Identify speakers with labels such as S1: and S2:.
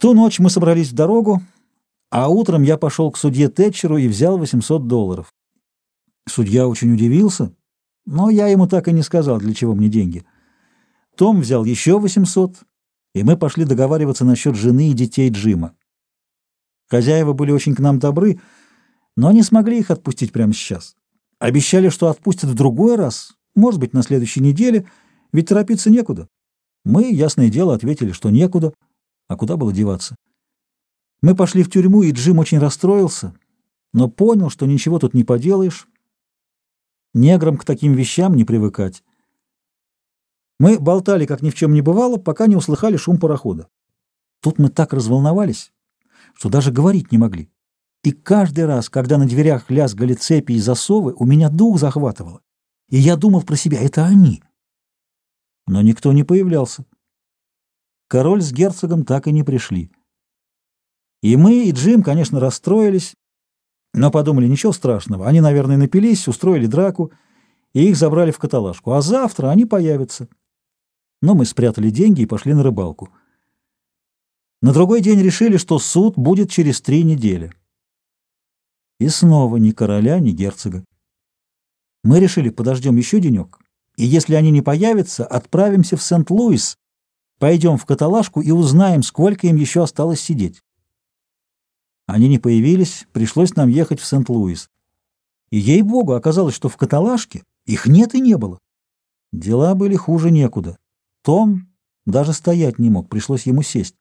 S1: В ту ночь мы собрались в дорогу, а утром я пошел к судье Тэтчеру и взял 800 долларов. Судья очень удивился, но я ему так и не сказал, для чего мне деньги. Том взял еще 800, и мы пошли договариваться насчет жены и детей Джима. Хозяева были очень к нам добры, но не смогли их отпустить прямо сейчас. Обещали, что отпустят в другой раз, может быть, на следующей неделе, ведь торопиться некуда. Мы, ясное дело, ответили, что некуда, а куда было деваться. Мы пошли в тюрьму, и Джим очень расстроился, но понял, что ничего тут не поделаешь. Неграм к таким вещам не привыкать. Мы болтали, как ни в чем не бывало, пока не услыхали шум парохода. Тут мы так разволновались, что даже говорить не могли. И каждый раз, когда на дверях лязгали цепи и засовы, у меня дух захватывало. И я думал про себя, это они. Но никто не появлялся. Король с герцогом так и не пришли. И мы, и Джим, конечно, расстроились, но подумали, ничего страшного. Они, наверное, напились, устроили драку, и их забрали в каталажку. А завтра они появятся. Но мы спрятали деньги и пошли на рыбалку. На другой день решили, что суд будет через три недели. И снова ни короля, ни герцога. Мы решили, подождем еще денек, и если они не появятся, отправимся в Сент-Луис, пойдем в каталажку и узнаем, сколько им еще осталось сидеть. Они не появились, пришлось нам ехать в Сент-Луис. И, ей-богу, оказалось, что в каталажке их нет и не было. Дела были хуже некуда. Том даже стоять не мог, пришлось ему сесть.